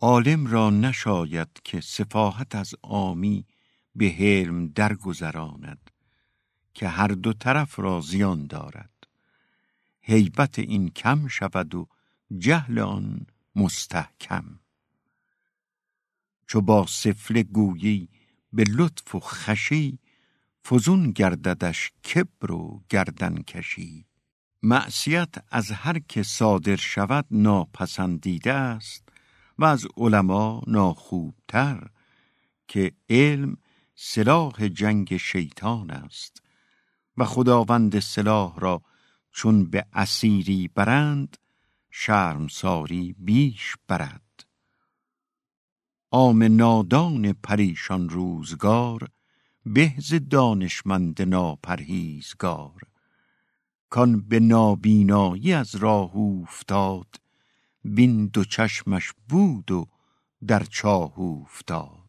عالم را نشاید که سفاهت از آمی به حلم درگذراند که هر دو طرف را زیان دارد. هیبت این کم شود و جهل آن مستحکم. چو با سفله گویی به لطف و خشی فزون گرددش کبر و گردن کشی. معصیت از هر که صادر شود ناپسندیده است. و از علما ناخوبتر که علم سلاح جنگ شیطان است و خداوند سلاح را چون به اسیری برند شرمساری بیش برد. عام نادان پریشان روزگار بهز دانشمند ناپرهیزگار. کان به نابینایی از راه اوفتاد بین دو چشمش بود و در چاه اوفتاد.